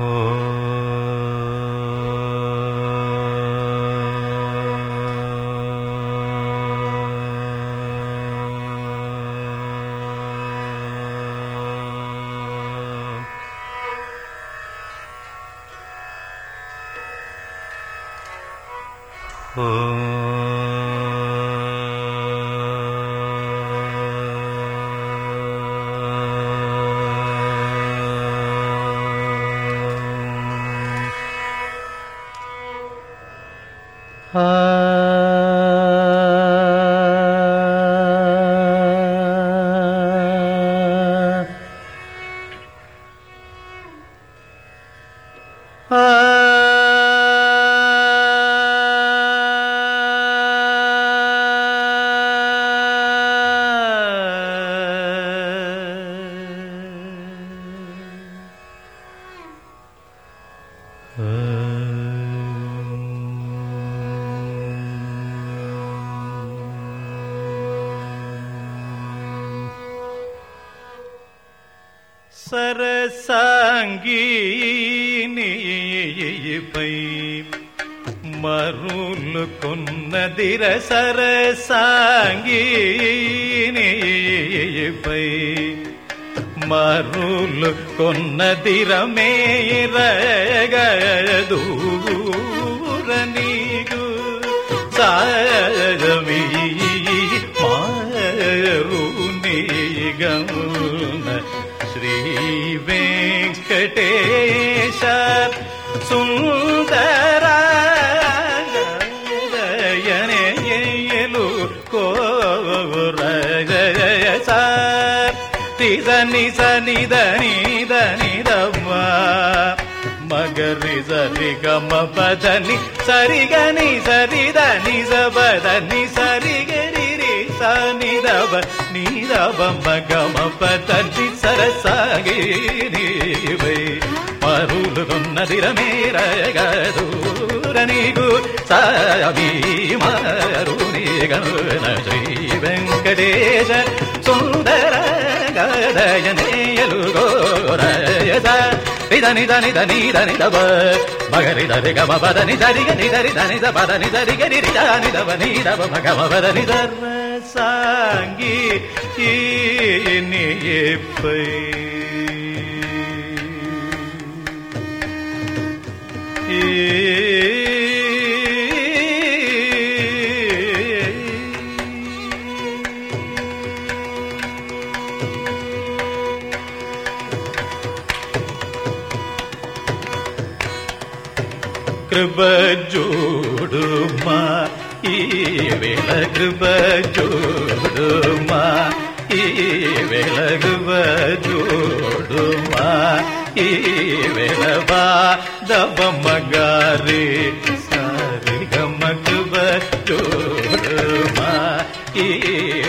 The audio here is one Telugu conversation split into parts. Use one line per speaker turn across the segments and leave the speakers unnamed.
Oh. Ah. Uh. சரசாங்கீனியைப்பை மருள் கொன்னதிர சரசாங்கீனியைப்பை மருள் கொன்னதிரமேரகதூ శ్రీ వెంకటేశ సుందరయలు కోరజ తిదని సనిదని దని దవ్వ. మగరి సరి గమ పదని సరిగని సరిదని సబదని సరి సని దవ నీదవ మగమ పదని సరసాగి నీవై. మరులు నీకు సామి శ్రీ వెంకటేశ సుందర గదయనేయలు గోరయస నిదని దని దని దని దవ మగరి దరి గమ పదని దరిగ నిదరి దని ద పదని దరి గని రి దవ ని మగమ పదని దర్ర சாங்கி இனியப்பை கிருபஜோடுமா ఈ వేళ కృప జోడుమా ఈ వేళ కృప జోడుమా ఈ వేళ బా దబమ్మ గారి సారి గమ్మ కృప జోడుమా ఈ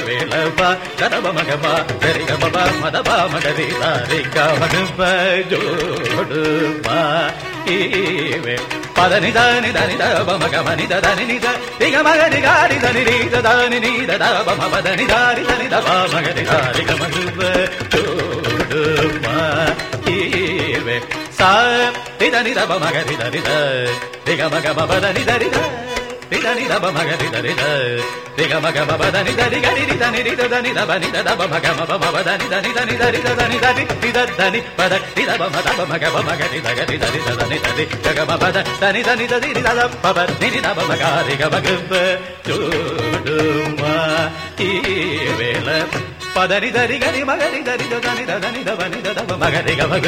వేళ బా దబమ్మ గమ సరి గమ బా మద బా మగరి సారి గమ కృప జోడుమా ఈవే పదని దాని దని దబమ గమని దని నిద దిగ మగని గారి దని రి దాని ని దబమ పదని దారి దని దబ మగని దారి గమ దుబ చూడుమా ఈవే సా దిదని దబ మగని దరి ద దిగ మగ పదని దరి ద దిదని దబ మగని దరి ద దిగ మగ పదని దరి గరి రి దని దని దబ ని దబ మగ మబ మబ దని దని దని దరి దని దని ని దని పద ని దబ మ దబ మగ మగ ని దగ ని దని దని దని గగ మ పద దని దని దని ని దబ పబ ని దబ మగ రి మగ చూడుమా ఈ వేళ పదని దరి గరి మగరి దరి దని దని దబ దబ మగ మగ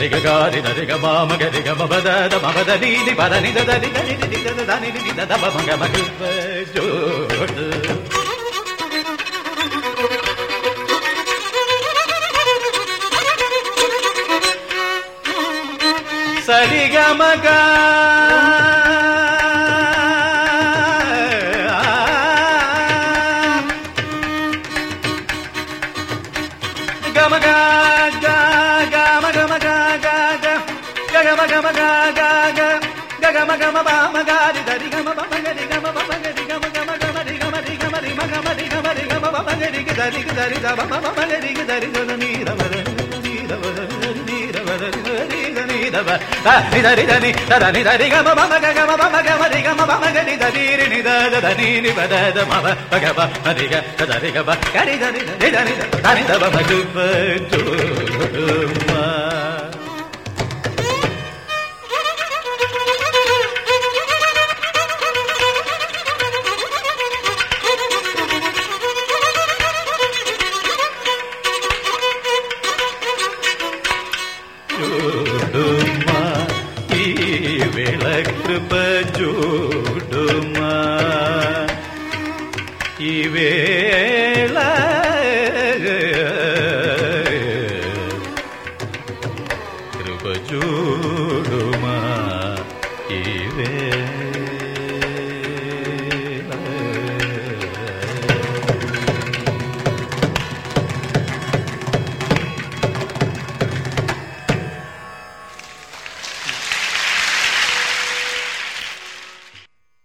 రిగ గారి దరిగ మామ గరిగ మబద మబద నీది పద నిద దరి దరి ని దని ని ద మగ మగ జోడు సరిగ వద నీర వద నీర వద నీర నీర వద ని దరి దని దరి దరి గమ మమ గమ మమ గమ రి గమ మమ గరి దరి రి ని ద ద ని ని ద మమ గ బ రి గ దరి గ బ గరి దరి దరి దరి దరి ద బ గు బ జోడుమా చూడుమా ఈ వేళ కృప చూడుమా ఈ వేళ